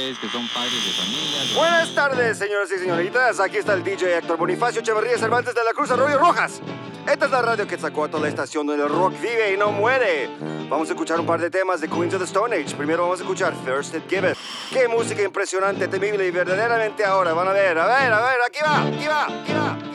Que son padres de familia. Buenas tardes, señoras y señoritas. Aquí está el DJ Héctor Bonifacio Echeverría Cervantes de la Cruz Arroyo Rojas. Esta es la radio que sacó a toda la estación donde el rock vive y no muere. Vamos a escuchar un par de temas de Queens of the Stone Age. Primero vamos a escuchar First It Give Qué música impresionante, temible y verdaderamente ahora. Van a ver, a ver, a ver, aquí va, aquí va, aquí va.